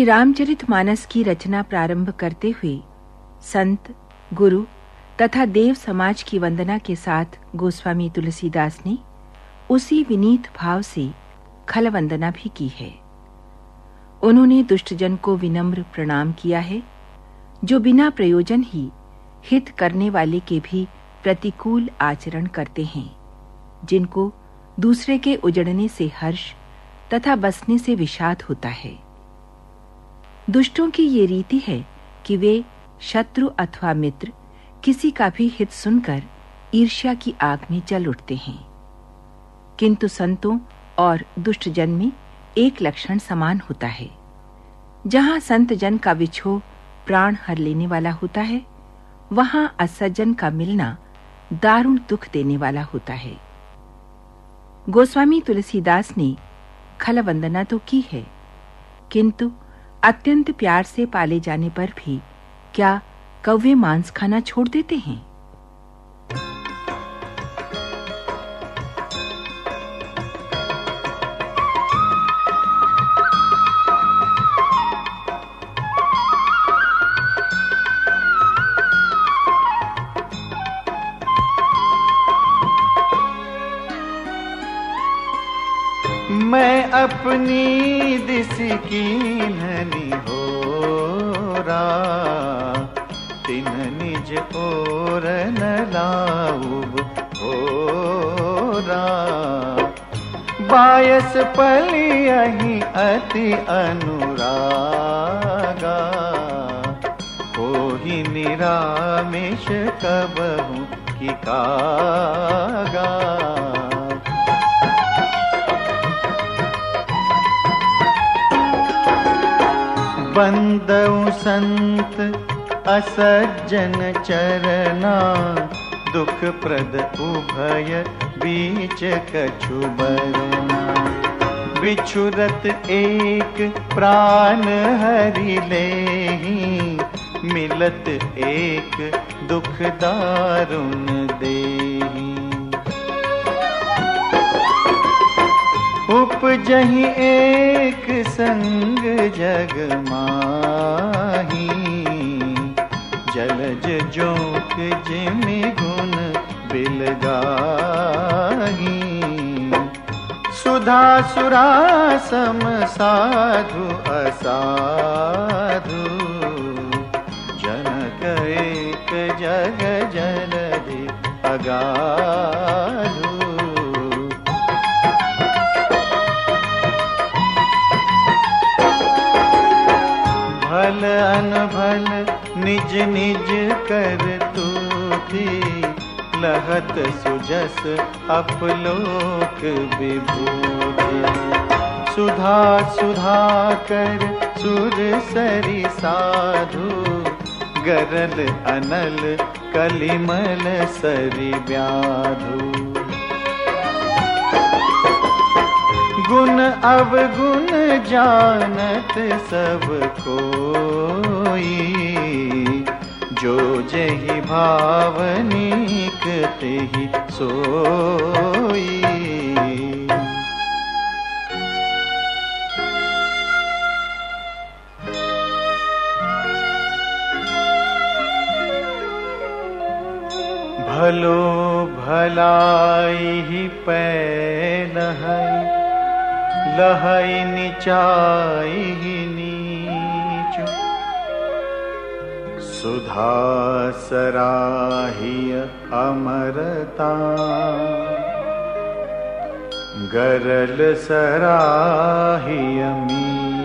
श्री रामचरित मानस की रचना प्रारंभ करते हुए संत, गुरु तथा देव समाज की वंदना के साथ गोस्वामी तुलसीदास ने उसी विनीत भाव से खल वंदना भी की है। उन्होंने दुष्टजन को विनम्र प्रणाम किया है, जो बिना प्रयोजन ही हित करने वाले के भी प्रतिकूल आचरण करते हैं, जिनको दूसरे के उजड़ने से हर्ष तथा बसने से विषाद होता है। दुष्टों की ये रीति है कि वे शत्रु अथवा मित्र किसी का भी हित सुनकर ईर्ष्या की आग में जल उठते हैं। किंतु संतों और दुष्ट जन में एक लक्षण समान होता है। जहाँ संत जन का विछो प्राण हर लेने वाला होता है, वहाँ असज्जन का मिलना दारुण दुख देने वाला होता है। गोस्वामी तुलसीदास ने खल वंदना तो की है, किंतु अत्यंत प्यार से पाले जाने पर भी क्या कौवे मांस खाना छोड़ देते हैं? मैं अपनी दिस की और लाऊब हो रा बायस पली अही अति अनुरागा। हो ही निरामिष कबहू की कागा। बंदऊ संत असज्जन चरना दुख प्रद उभय बीच कछु बरना। बिछुरत एक प्राण हरि ले मिलत एक दुख दारुण देही। उपजही एक संग जग माही जलज जोक जिमि गुण बिलगाही सुधा सुरा सम साधु असाधु। जनक एक जग जलधि अगाधु। भल निज निज कर तू थी लहत सुजस अपलोक विभूति। सुधा सुधा कर सुर सरी साधु, गरल अनल कलिमल सरी व्याधु। गुण अवगुण जानत सब कोई जो जही भावनिक तेहि सोई। भलो भलाई पैल है लहई निचाई सुधा सराहिय अमरता। गरल सराहिय मीचु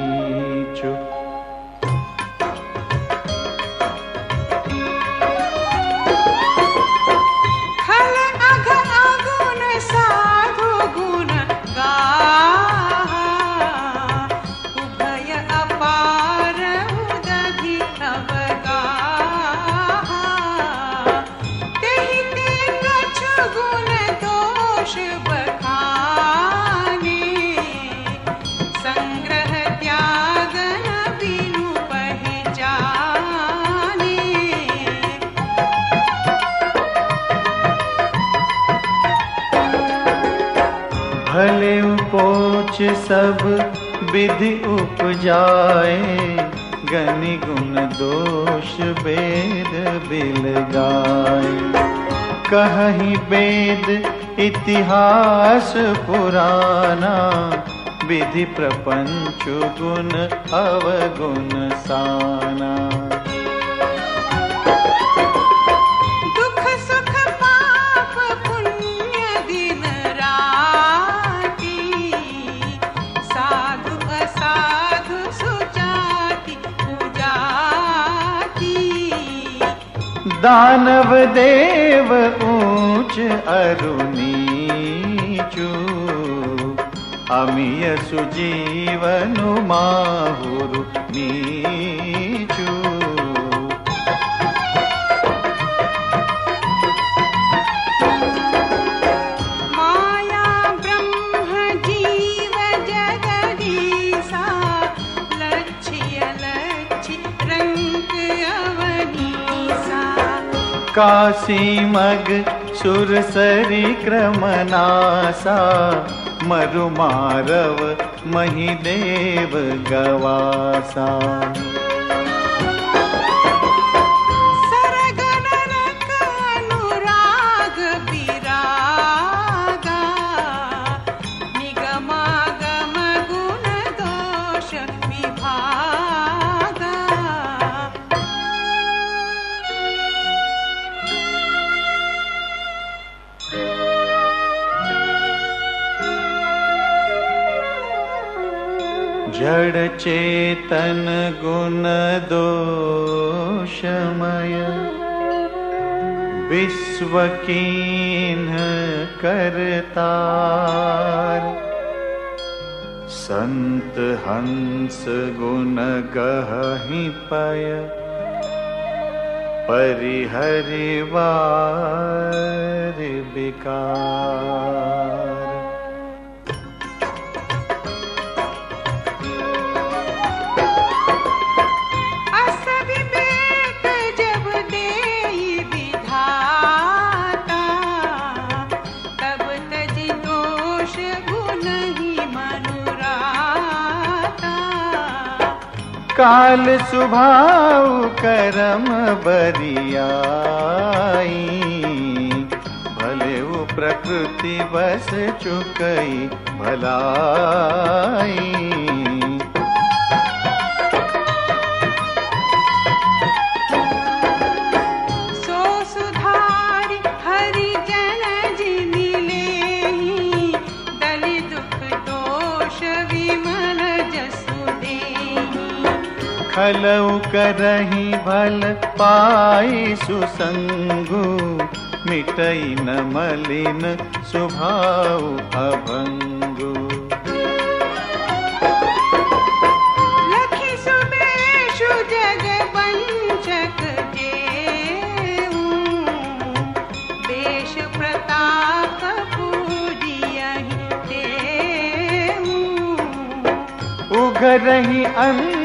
सब विधि उपजाए। गनि गुण दोष वेद बिल गाए। कहीं वेद इतिहास पुराना, विधि प्रपंच गुण अवगुण साना। दानव देव ऊंच अरुनीचू अमिय सुजीवनु माहुरु नीचू काशी मग सुरसरी क्रमनासा मरुमारव महिदेव गवासा। जड़ चेतन गुण दोषमय। विश्व कीन्ह करतार। संत हंस गुण गहि पय। परिहरिवार विकार। काल सुभाव करम बरियाई। भले वो प्रकृति बस चुकई भलाई। खलऊ करही भल पाई सुसंगु मिटई न मलिन सुभाव अभंगु। पूजियहि अंत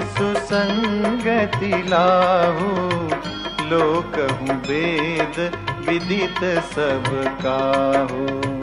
सुसंगति लाहु। लोक वेद विदित सब काहू।